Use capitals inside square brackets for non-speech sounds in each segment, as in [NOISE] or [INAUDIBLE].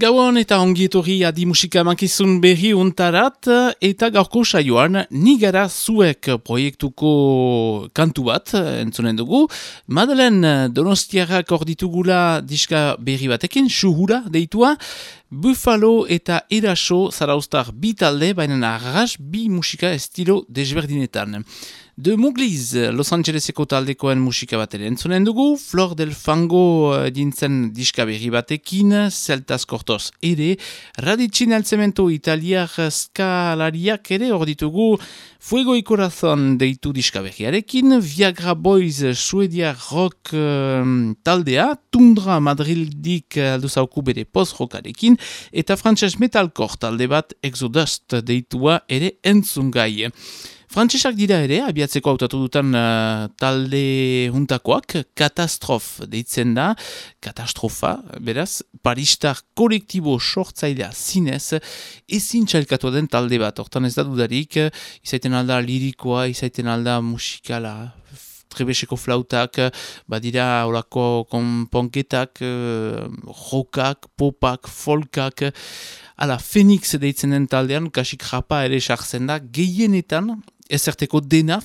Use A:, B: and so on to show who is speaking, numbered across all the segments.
A: Gauan eta ongietorri adi musika mankizun berri untarat eta gaurko saioan nigara zuek proiektuko kantu bat entzunen dugu. Madelen donostiarrak orditugula diska berri batekin, suhura deitua, Buffalo eta Eraso zaraustar bi talde, baina arras bi musika estilo desberdinetan. De Mugliz, Los Angeleseko taldekoen musika bat ere entzunen dugu, Flor del Fango uh, dintzen diska berri batekin, Celtas Cortos ere, Radicin Alzemento Italiak skalariak ere hor ditugu, Fuego y Corazon deitu diska berriarekin, Viagra Boys Suedia Rock uh, taldea, Tundra Madrildik alduzauku bere post-rockarekin, eta Frances Metalcore talde bat Exodust deitua ere entzungai. Frantsesak dira ere, abiatzeko hautatu dutan uh, talde juntakoak, katastrof deitzen da, katastrofa, beraz, paristar kolektibo sortzailea zinez, ezin txalkatu den talde bat, hortan ez da dudarik, izaiten alda lirikoa, izaiten alda musikala, trebeseko flautak, badira horako konponketak, uh, rokak, popak, folkak, ala, Phoenix deitzen den taldean, kasik japa ere sartzen da, gehienetan, dena.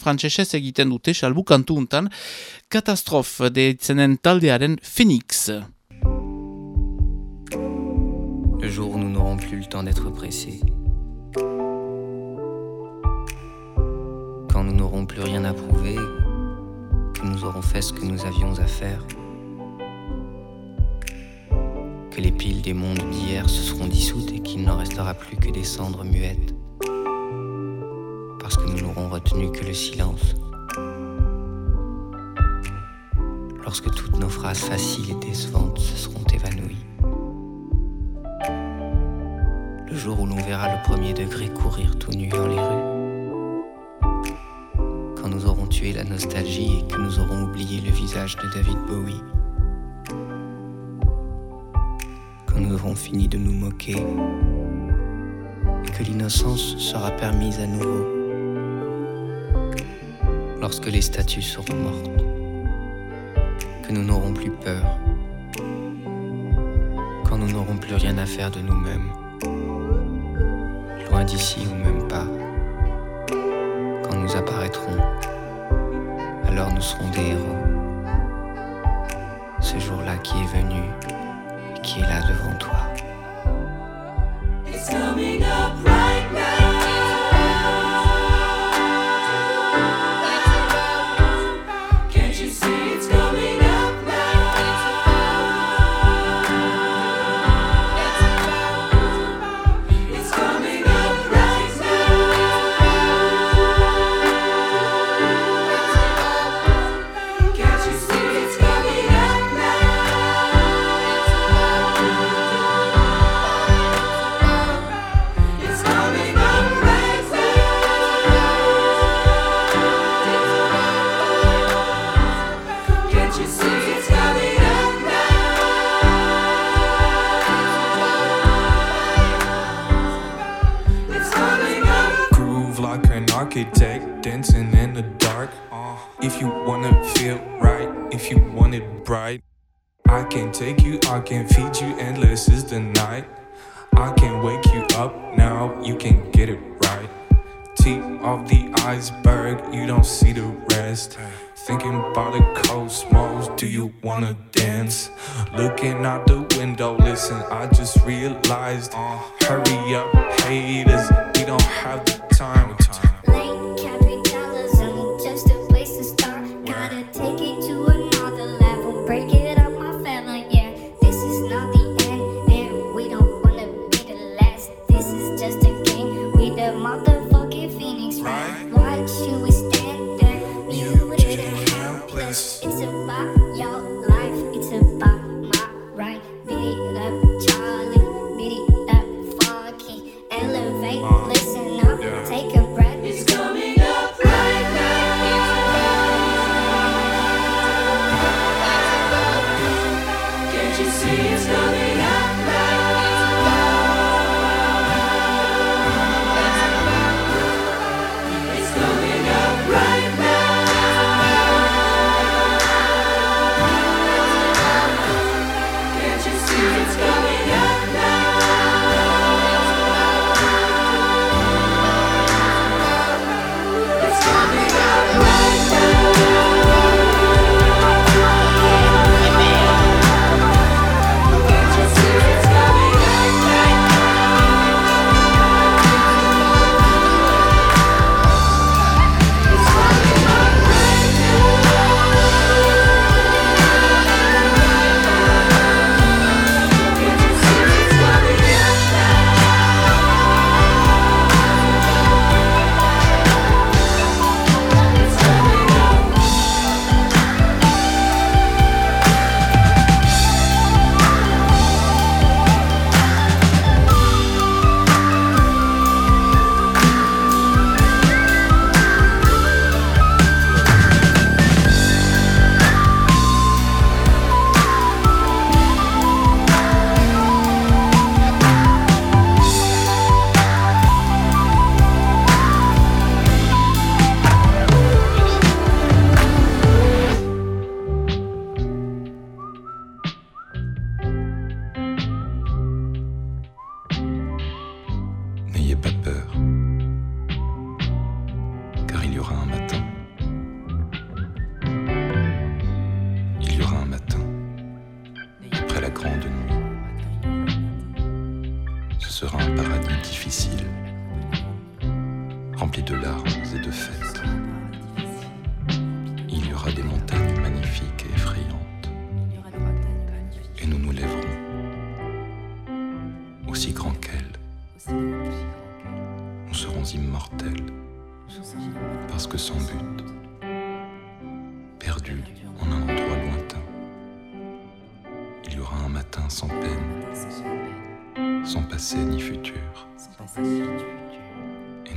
B: Le jour où nous n'aurons plus le temps d'être pressés. Quand nous n'aurons plus rien à prouver, que nous aurons fait ce que nous avions à faire. Que les piles des mondes d'hier se seront dissoutes et qu'il n'en restera plus que des cendres muettes retenu que le silence. Lorsque toutes nos phrases faciles et décevantes se seront évanouies. Le jour où l'on verra le premier degré courir tout nu dans les rues. Quand nous aurons tué la nostalgie et que nous aurons oublié le visage de David Bowie. Quand nous aurons fini de nous moquer que l'innocence sera permise à nouveau lorsque les statues seront mortes, que nous n'aurons plus peur, quand nous n'aurons plus rien à faire de nous-mêmes, loin d'ici ou même pas, quand nous apparaîtrons, alors nous serons des héros. Ce jour-là qui est venu qui est là devant toi.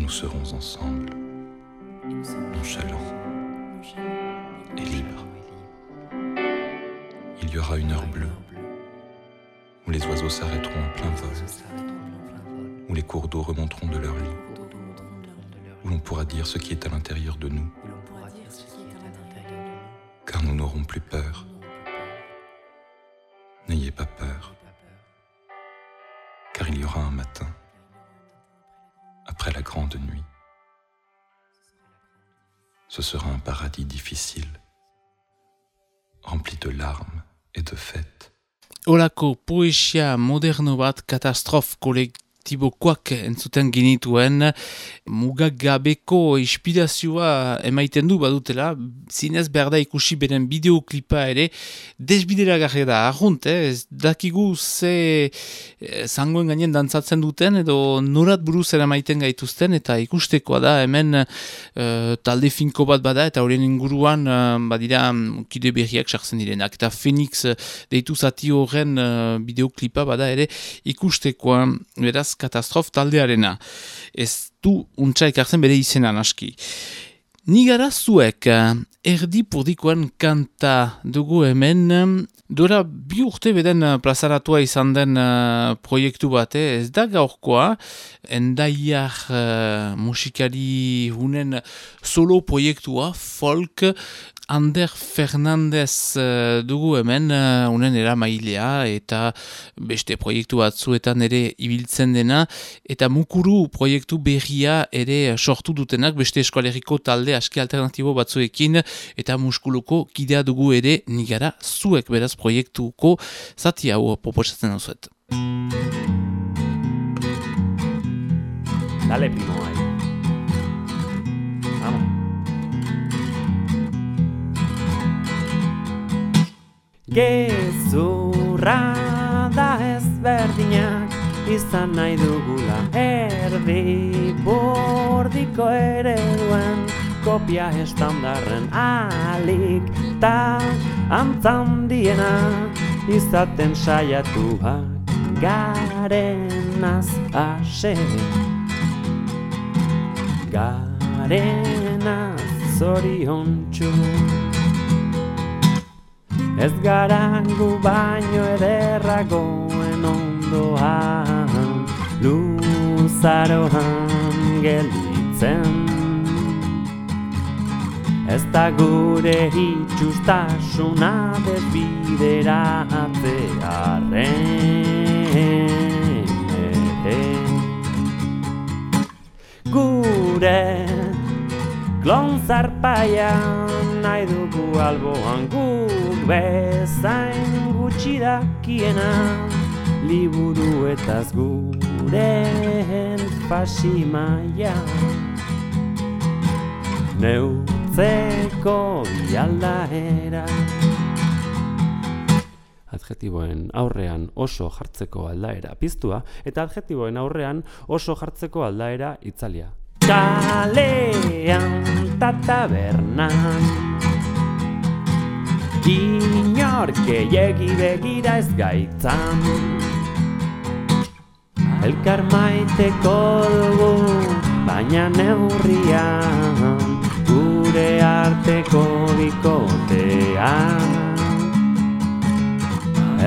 C: Nous serons ensemble, nonchalants et libres. Il y aura une heure bleue, où les oiseaux s'arrêteront en plein vol, où les cours d'eau remonteront de leur lit, où l'on pourra dire ce qui est à l'intérieur de nous, car nous n'aurons plus peur. N'ayez pas peur, grande nuit. Ce sera un paradis difficile, rempli de larmes et de fêtes.
A: Olako poesia moderno bat katastrof kolektibokoak entzuten ginituen mugak gabeko inspirazioa emaiten du badutela zinez behar da ikusi beren bideoklipa ere desbidera garri da arrunt, eh? ez dakigu ze eh, zangoen gainen dantzatzen duten edo norat buruz maiten gaituzten eta ikustekoa da hemen eh, talde finko bat bada eta horien inguruan eh, badira mm, kide berriak sartzen direnak eta Phoenix deitu zati horren eh, bideoklipa bada ere ikustekoa beraz katastrof taldearena. Ez du untsa ekartzen bere izena naski Ni gara zuek, eh, erdi purdikoen kanta dugu hemen, eh, dora bi urte beden eh, plazaratua izan den uh, proiektu bate, ez da gaurkoa, endaiar uh, musikari hunen solo proiektua, folk, Ander Fernandez uh, dugu hemen, uh, unen era mailea eta beste proiektu batzuetan ere ibiltzen dena, eta mukuru proiektu berria ere sortu dutenak beste eskualeriko talde aski alternatibo batzuekin. Eta muskuluko kidea dugu ere nigara zuek beraz proiektuko zati hau proposatzen duzuet.
D: Dale, primo, Gezurra da ezberdinak izan nahi dugula. Erdi bordiko ereduen kopia estandarren alik ta antzandiena izaten saiatuak garenaz ase garenaz zoriontsu Ez gara gu baino ederragoen ondoan Luzaroan gelditzen. Ez da gure itxustasuna desbideratzearen. Gure klon zarpaian nahi dugu alboan guk bezain gutxi dakiena liburu etaz guren pasimaia neutzeko bialdaera adjetiboen aurrean oso jartzeko aldaera piztua eta adjetiboen aurrean oso jartzeko aldaera itzalia. Kalean ta tabernan Inorke jegi begira ez gaitzan. Elkar maiteko dugu baina neurrian Gure arteko bikotean.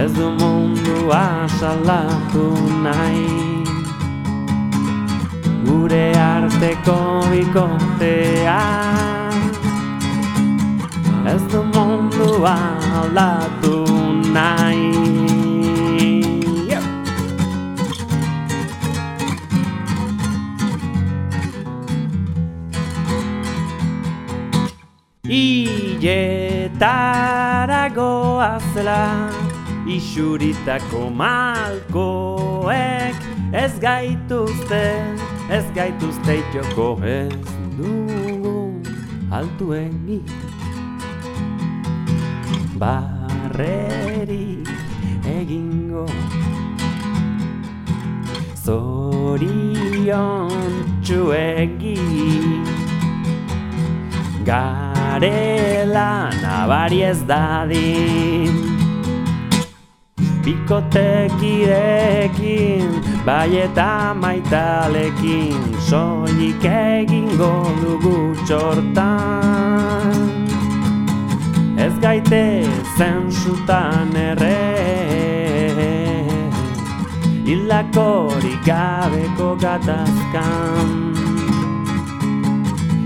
D: Ez du mundua salatu nahi. Gure arteko bikotea Ez du mundua aldatu nahi Jaietara goazela Isuritako malkoek. Ez gaituzte, ez gaituzte joko Ez dugu altu egin Barrerik egingo. Zorion txuegi Garela nabari ez dadin. Bikotekidekin, bai eta maitalekin Soilik egingo dugu txortan Gaite zensutan erre. Hilakorik gabeko gatazkan.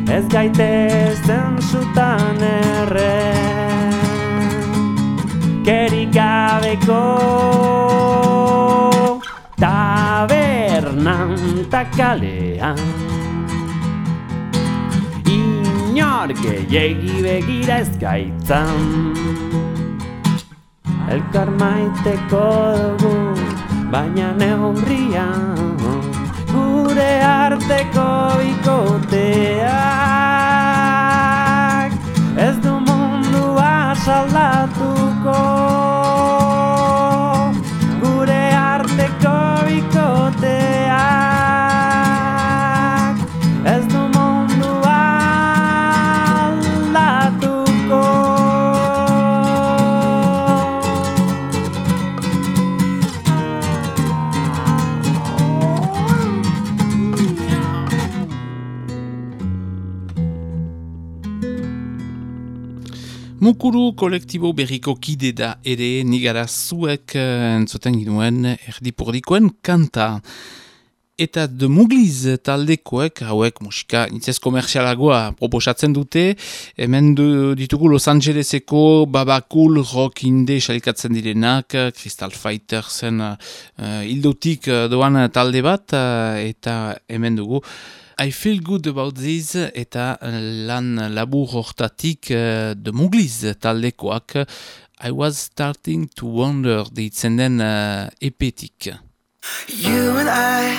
D: Ez gaite zensutan erre. Kerik gabeko tabernan takalean Inor gehiagi begira ez gaitzan. Elkar maiteko dugu baina neurrian. Gure arteko ikoteak ez du mundua salatuko. Gure arteko
A: Mukuru kolektibo berriko kide da ere nigara zuek uh, entzuten ginuen erdipurdikoen kanta. Eta de mugliz taldekoek, hauek musika nitzez komerzialagoa proposatzen dute, hemen du, ditugu Los Angeleseko babakul rock inde salikatzen direnak, Crystal Fighter zen uh, ildotik doan talde bat, uh, eta hemen dugu I feel good about this eta lan labur hortatik uh, de mugliz taldekoak I was starting to wonder deitzen den uh, epetik.
E: You and I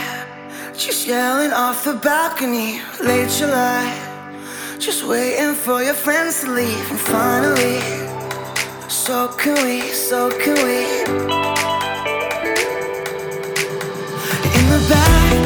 E: just yelling off the balcony late July. Just waiting for your friends to leave and finally so can we so can we. In the back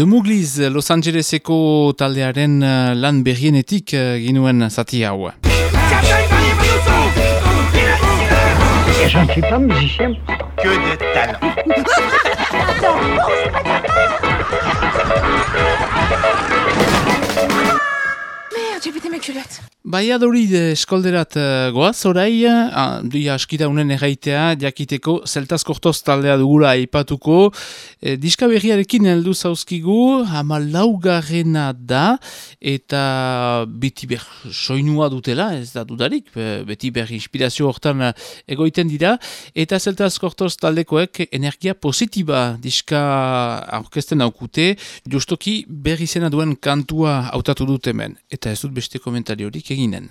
E: The
A: Mugliz Los Angeleseko taldearen uh, lan berrienetik uh, ginuen zati hau.
F: Je ne suis pas musicien.
G: Que de talent. [LAUGHS]
H: Merde, j'ai pété mes culottes.
A: Baiadorid eskolderat uh, goaz, orai, uh, dia askita unen erraitea, jakiteko, zeltaz kortoz taldea dugula aipatuko. E, diska berriarekin heldu zauzkigu, hama laugarrena da, eta beti ber soinua dutela, ez da dudarik, be, beti ber inspirazio hortan egoiten dira, eta zeltaz kortoz taldekoek energia positiba diska aurkesten aukute, justoki berri zena duen kantua hautatu dut hemen, eta ez dut beste komentariorik eginen.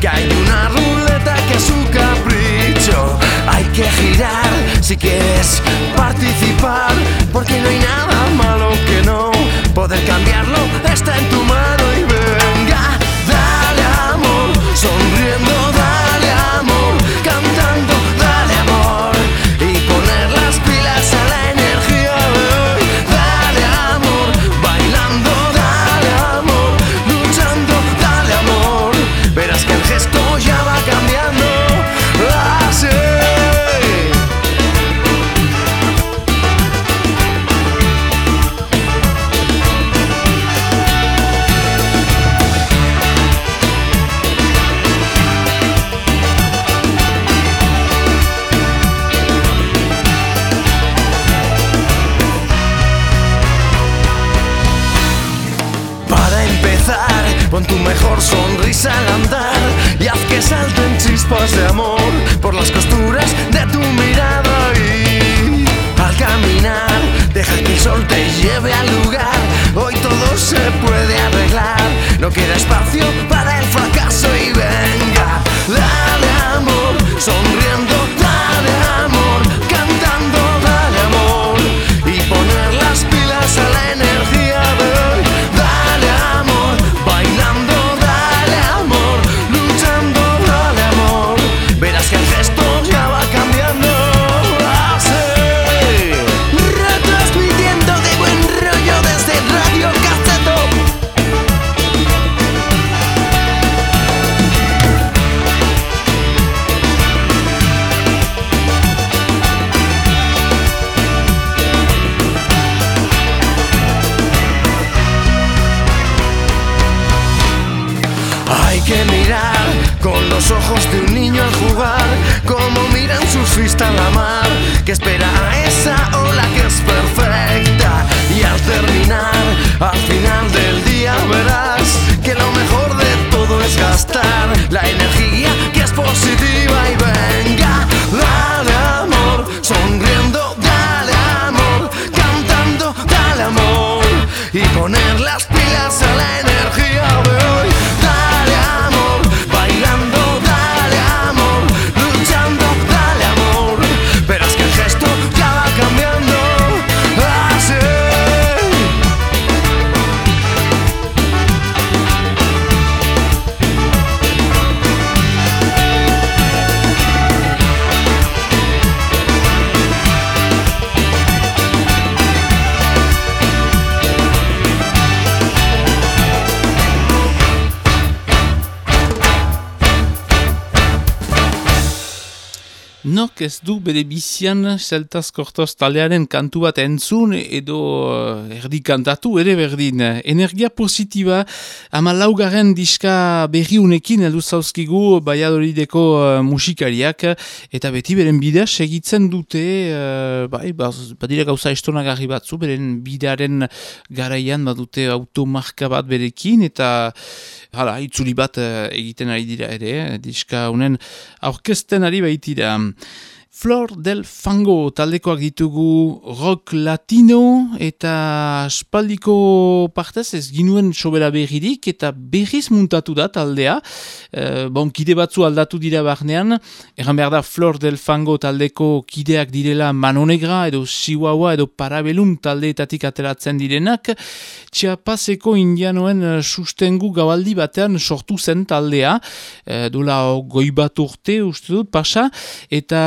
I: Que hay una ruleta que es su capricho. Hay que girar si quieres participar, porque no hay nada malo que no poder cambiarlo. Está en tu mano y venga,
A: Ez du bere bizian zeltaz kortoz taldearen kantu bat entzun edo uh, erdi kantatu ere berdin. Energia positiba ama laugarren diska berriunekin heldu zauzkigu baiadorideko uh, musikariak eta beti beren bidea segitzen dute uh, bai, baz, badire gauza estonagarri batzu beren bidearen garaian badute automarka bat berekin eta hala, itzuli bat egiten ari dira ere, eh, diska honen aurkezten ari baitira.
J: Flor del Fango taldekoak ditugu rock latino eta spaldiko partez ez ginuen sobera berririk eta berriz muntatu da taldea. E, bon, kide batzu aldatu dira barnean. Egan behar da Flor del Fango taldeko kideak direla Manonegra edo Chihuahua edo Parabelum taldeetatik ateratzen direnak. Txiapazeko indianoen eh, sustengu gabaldi batean sortu zen taldea. E, Dola goi bat urte uste dut pasa eta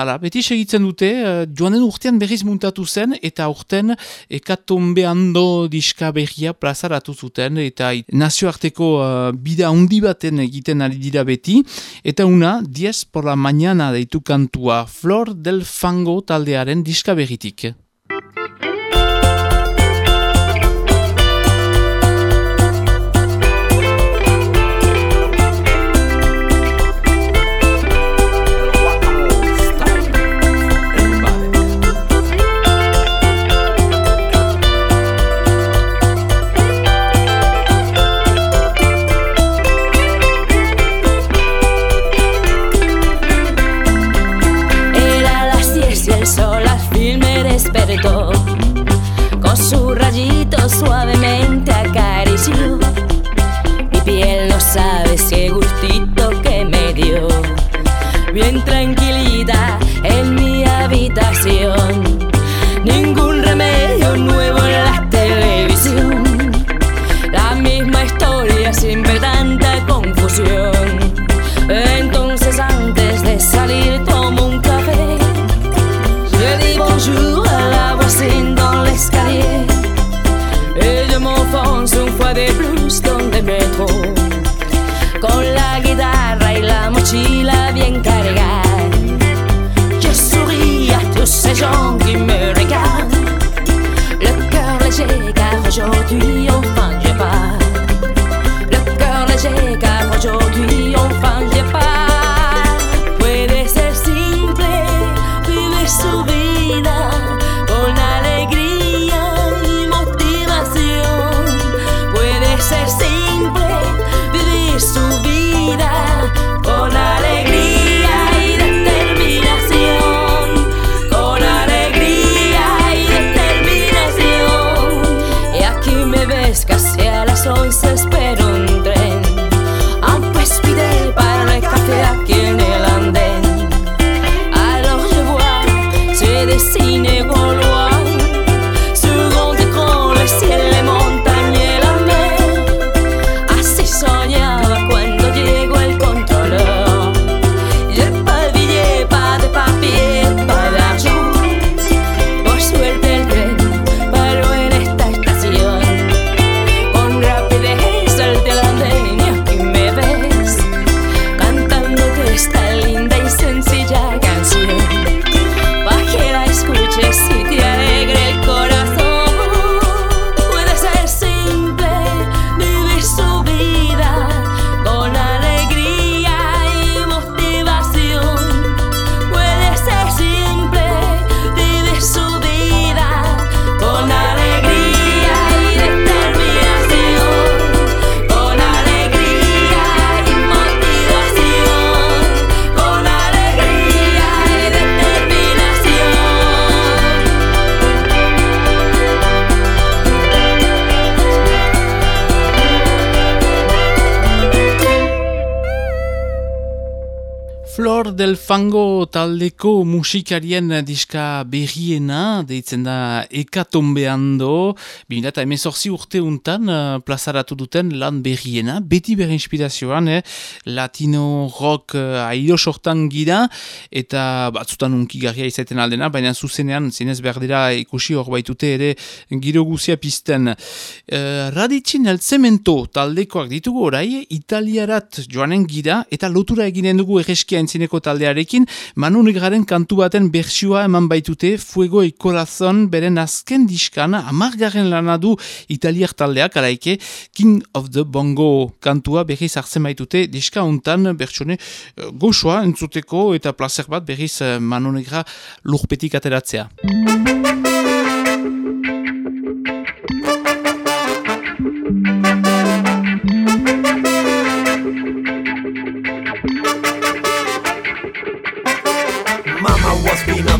J: ala, beti segitzen dute, uh, joan den urtean berriz muntatu zen, eta urten ekatombe ando diska berria plazaratu zuten, eta nazioarteko uh, bida handi baten egiten ari dira beti, eta una, diez por la mañana deitu kantua, Flor del Fango taldearen diska berritik.
K: sabes qué gustito que me dio. Bien
J: tranquilo del Fango taldeko musikarien diska berriena, deitzen da Ekatombeando, 2018 urte untan uh, plazaratu duten lan berriena, beti berri inspirazioan, eh? latino rock uh, aio sortan gira, eta batzutan unkigarria izaiten aldena, baina zuzenean zinez behar ikusi hor baitute ere giro guzia pizten. Uh, Radicin el Cemento taldekoak ditugu orai, italiarat joanen gira, eta lotura eginen dugu erreskia entzineko taldearekin, Manu Negraren kantu baten bersioa eman baitute Fuego y Corazon beren azken diskan, amargarren lana du italiar taldeak, araike, King of the Bongo kantua berriz hartzen baitute, diska untan bertsone uh, goxoa entzuteko eta placer bat berriz uh, Manu Negra lurpetik ateratzea.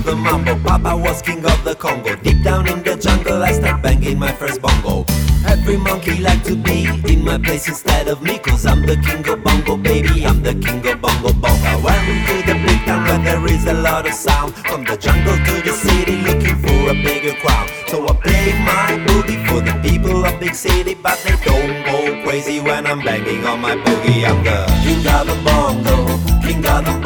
L: the
M: mambo. Papa was king of the Congo. Deep down in the jungle, I start banging my first bongo. Every monkey like to be in my place instead of me, cause I'm the king of bongo, baby. I'm the king of bongo bongo. When we do the big town, where there is a lot of sound, from the jungle to the city, looking for a bigger crowd. So I play my booty for the people of big city, but they don't go crazy when I'm banging on my boogie. I'm the king of the bongo, king of the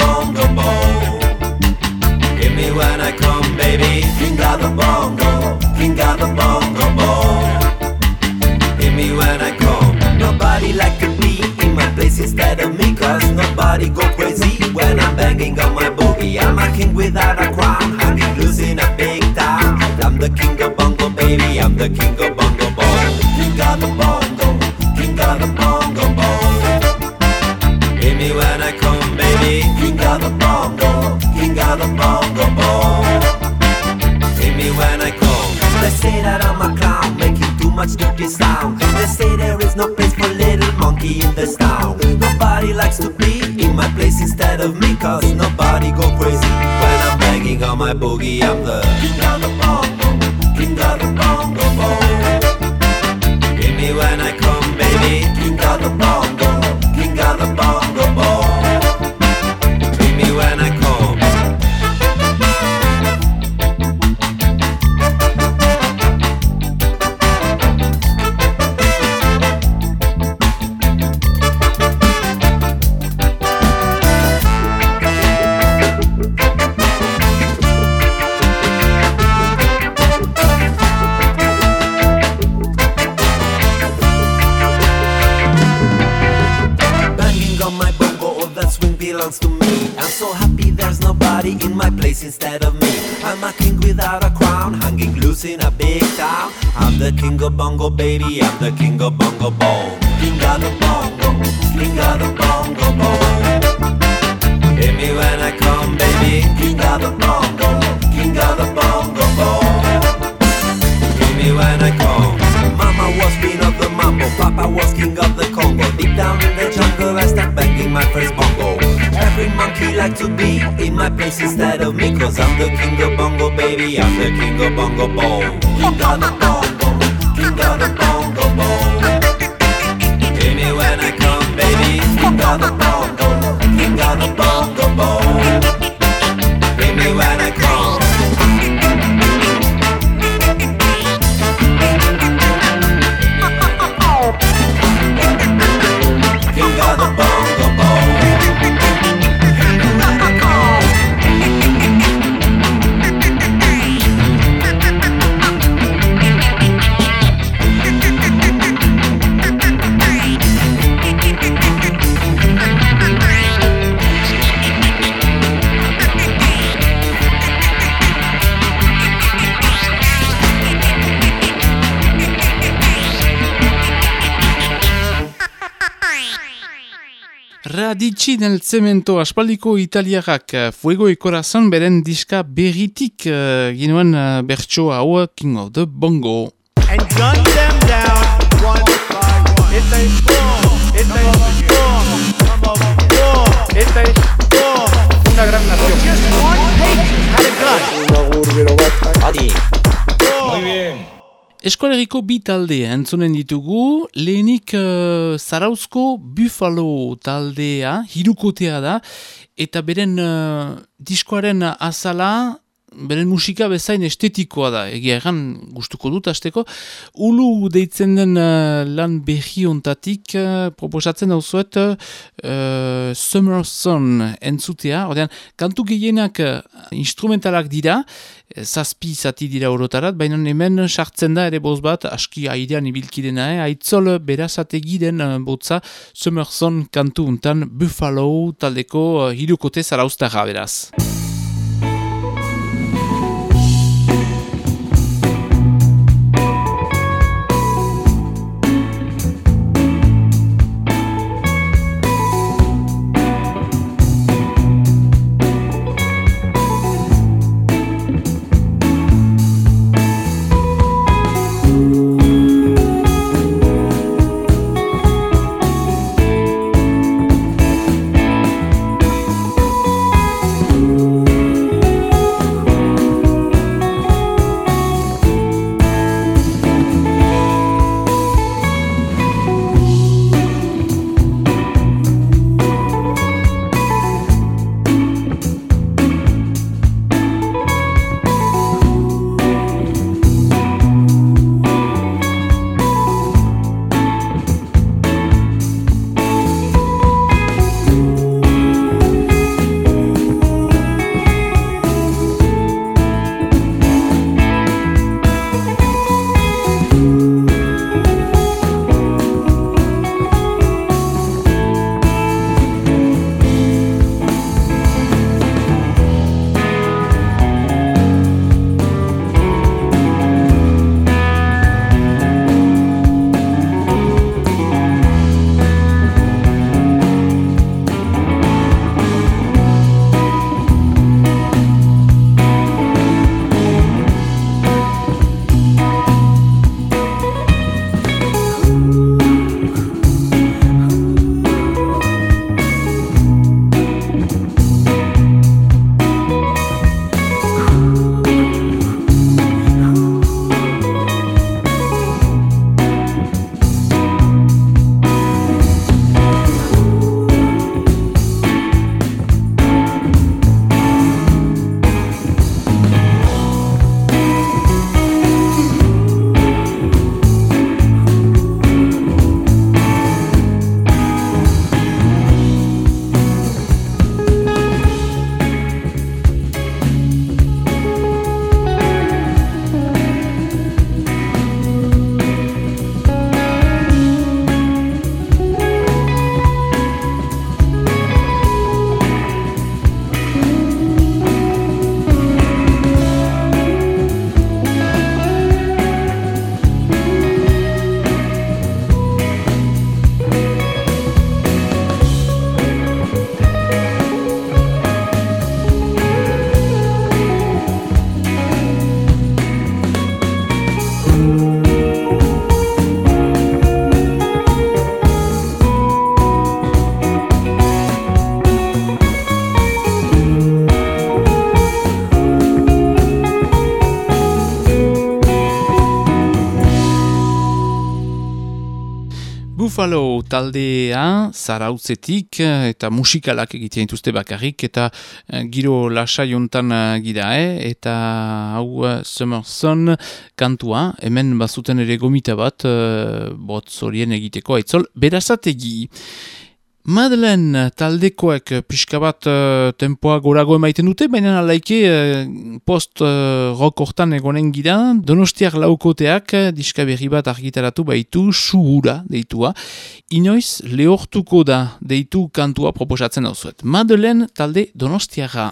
M: when I come baby, king of the bongo, king of the bongo bongo Hit me when I come. Nobody like to be in my place instead of me, cause nobody go crazy when I'm banging on my boogie. I'm a king without a crown, hanging loose in a big town. I'm the king of bongo, baby, I'm the king of bongo bongo. King of the bongo, king of the bongo bongo. Hit me when I come, baby, king of the bongo, king of the bongo. They say that I'm a clown, making too much dirty sound. They say there is no place for little monkey in this town. Nobody likes to be in my place instead of me, cause nobody go crazy when I'm banging on my boogie. I'm the king of the bongo, king of the bongo. King of bongo, baby, I'm the king of bongo bong. King of the bongo, king of the bongo bong. Hit me when I come, baby, king of the bongo, king of the bongo bong. Hit me when I come. Mama was queen of the mambo, Papa was king of the Congo. Deep down in the jungle, I start banging my first bongo. Every monkey like to be in my place instead of me, cause I'm the king of bongo, baby. I'm the king of bongo bong. King of the bongo, king of the bongo bong. Hit me when I come, baby. King of the bongo,
A: Radici nel cemento aspaldiko italiarrak Fuego e Corazon beren diska berritik uh, ginuen uh, bertso hau King of the Bongo.
G: And gun them down one by one. Esta es boom, esta es boom, boom, esta es boom. Una gran nación. Just one patient had a gun. Muy bien.
A: Eskoleriko bi talde entzunen ditugu, lehenik uh, Zarauzko Buffalo taldea, hirukotea da, eta beren uh, diskoaren azala, beren musika bezain estetikoa da, egia egan gustuko dut azteko. Ulu deitzen den uh, lan behi ontatik, uh, proposatzen dauzuet uh, Summer Sun entzutea, ordean, kantu gehienak uh, instrumentalak dira, eh, zazpi zati dira orotarat, baina hemen sartzen da ere boz bat, aski airean ibilkidena, eh? aitzol berazategi den uh, botza Summer Sun kantu untan Buffalo taldeko uh, hirukote zarauztarra beraz. Taldea zarautzetik eta musikalak egiten dituzte bakarrik eta uh, giro lasaiontan uh, gira, eh? eta hau Summer Sun kantua, hemen bazuten ere gomita bat, uh, bot zorien egiteko aitzol, berazategi. Madelen taldekoek pixka bat uh, tempoa gorago emaiten dute, baina alaike uh, post-rock uh, hortan egonen gira, donostiak laukoteak diska berri bat argitaratu baitu suhura deitua. Inoiz lehortuko da deitu kantua proposatzen dauzuet. Madelen talde donostiaga.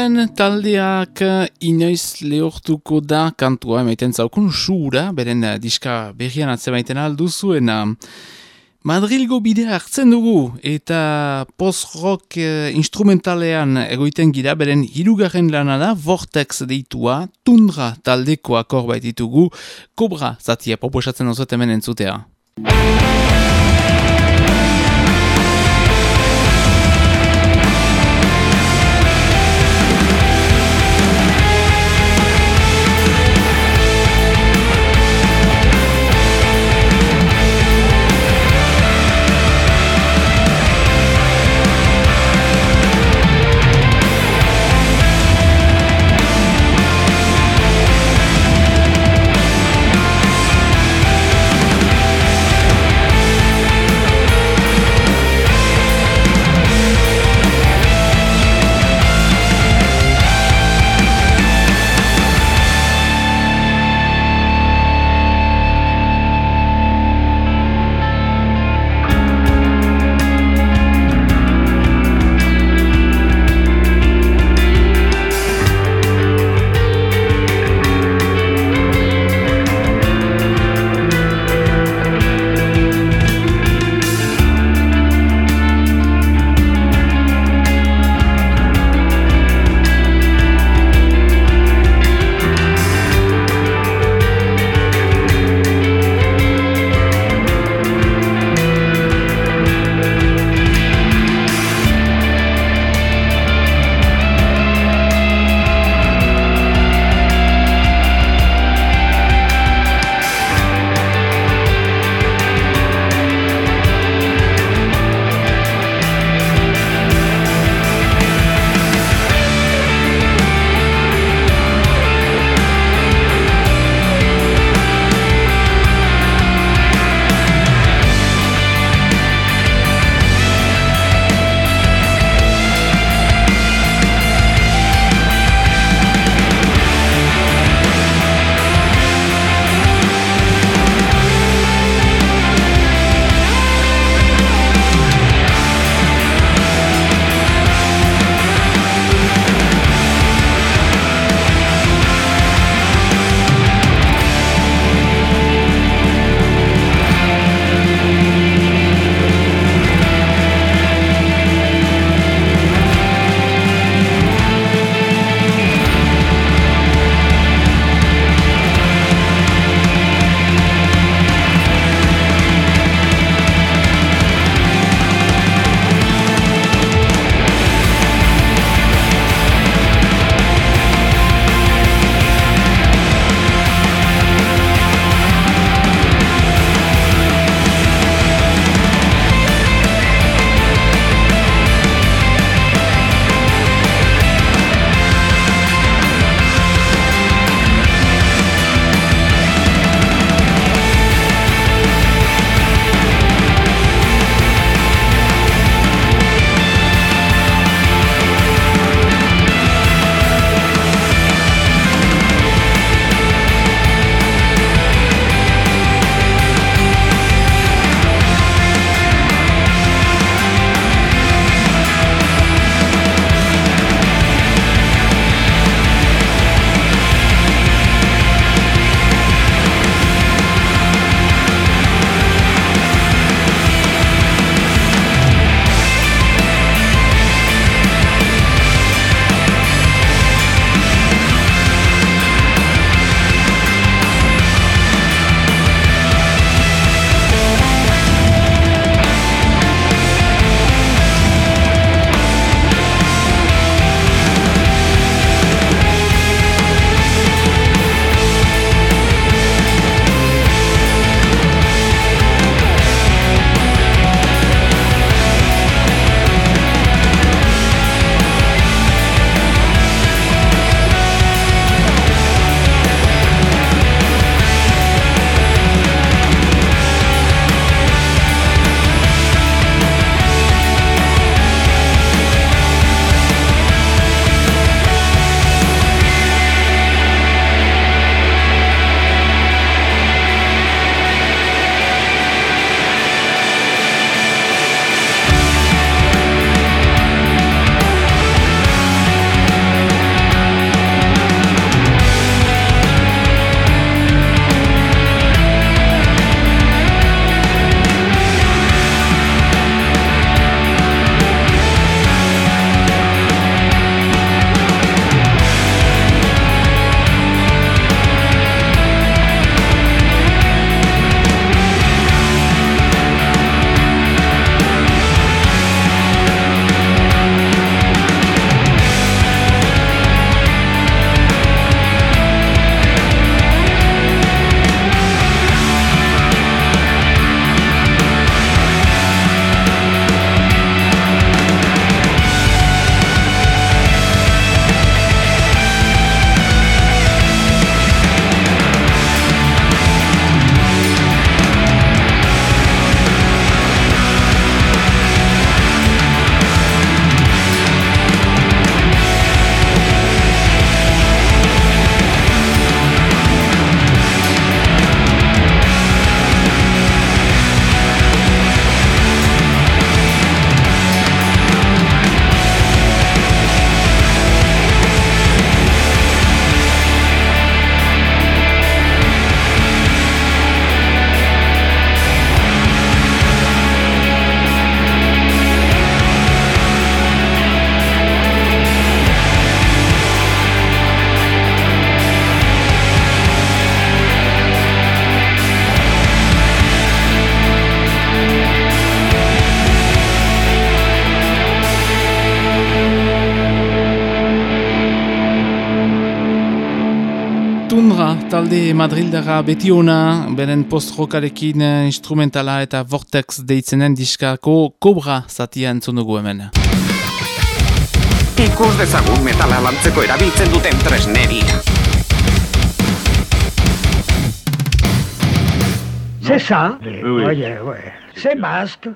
A: Madeleine taldeak inoiz lehortuko da kantua emaiten zaukun suura, beren diska berrian atzemaiten alduzuena. Madrilgo bidea hartzen dugu eta post-rock eh, instrumentalean egoiten gira, beren hirugarren lana da, Vortex deitua, Tundra taldeko akor baititugu, Kobra zatia proposatzen osoet hemen entzutea. Talde Madrildara beti ona, beren post-rokarekin eh, instrumentala eta Vortex deitzenen diskako Cobra zatia entzun dugu hemen.
N: Ikus dezagun metala lantzeko erabiltzen duten tresneria.
F: C'est ça. Oye, C'est masque.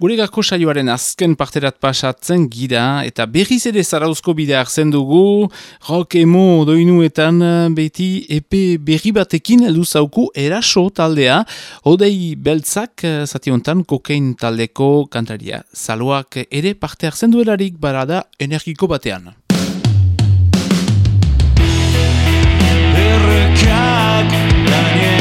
A: Gure gako saioaren azken parterat pasatzen gira eta berriz ere zarauzko bidea hartzen dugu rock emo doinuetan beti epe berri batekin heldu zauku eraso taldea odei beltzak zati hontan kokain taldeko kantaria. Zaloak ere parte hartzen duelarik barada energiko batean.
O: Errekak lainez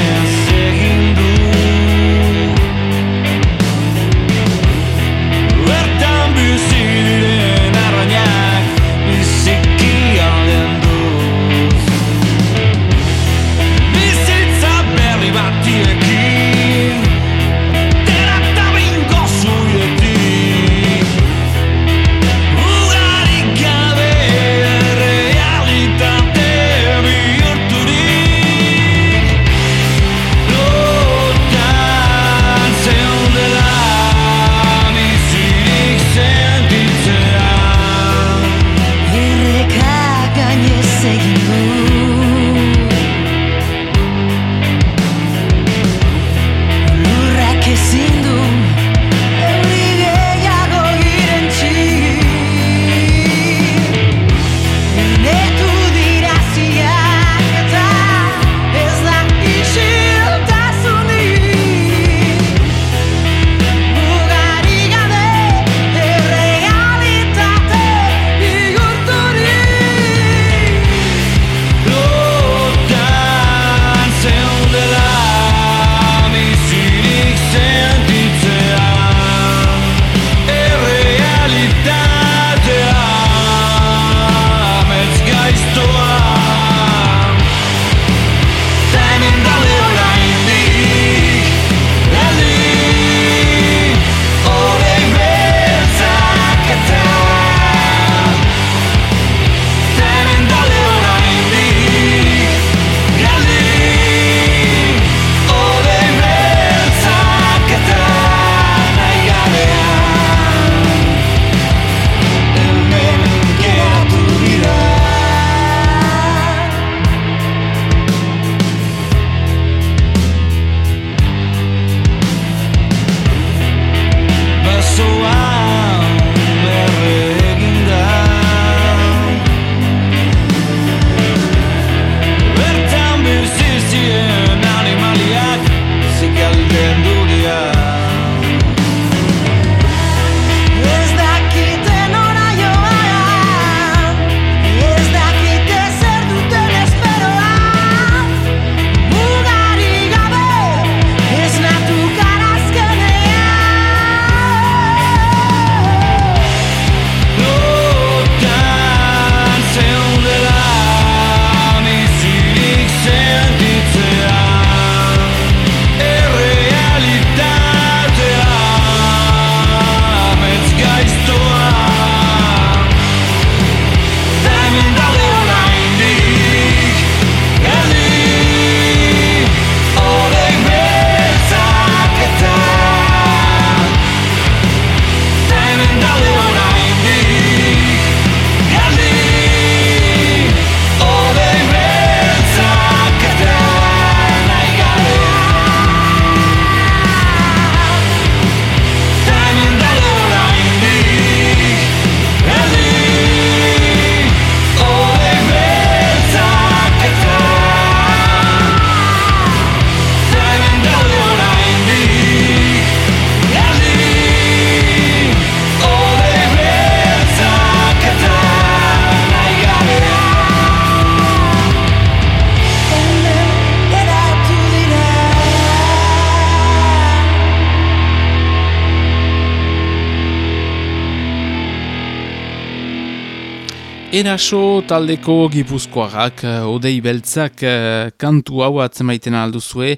A: Eraso taldeko gipuzkoarrak, eh, odei beltzak eh, kantu hau atzemaiten alduzue,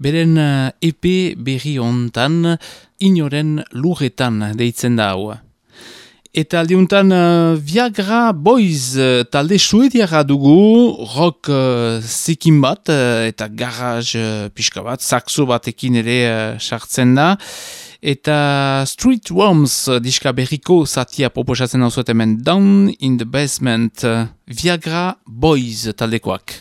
A: beren eh, epe berri hontan, inoren lurretan deitzen da hau.
P: Eta aldiuntan uh, Viagra Boys uh, talde suediara dugu, rock uh, zikin bat uh, eta garage uh, pixka bat, saxo batekin ere sartzen da. Eta Street Worms uh, diska berriko zatia proposatzen hau hemen Down in the Basement uh, Viagra Boys taldekoak.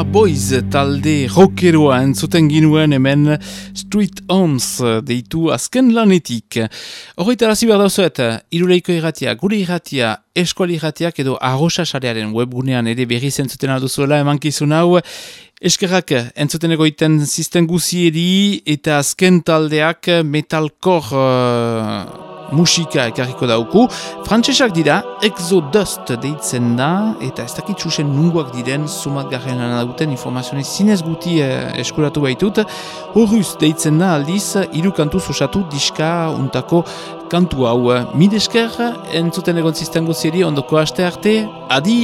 P: Viagra Boys talde rockeroa entzuten ginuen hemen Street Homes deitu azken lanetik. Horreita razi behar dauzuet, iruleiko irratia, gure irratia, eskuali irratiak edo arroxa sarearen webgunean ere berri zentzuten alduzuela eman kizun hau. Eskerrak entzuten egoiten zisten guzieri eta azken taldeak metalcore... Uh, musika ekarriko dauku. Frantsesak dira, Exodust deitzen da, eta ez dakit susen nunguak diren, sumat garen duten informazionez zinez guti eh, eskuratu baitut. Horruz deitzen da aldiz, hiru kantu susatu diska untako kantu hau. Midesker, entzuten egon ziztengo ziri, ondoko aste arte, adi!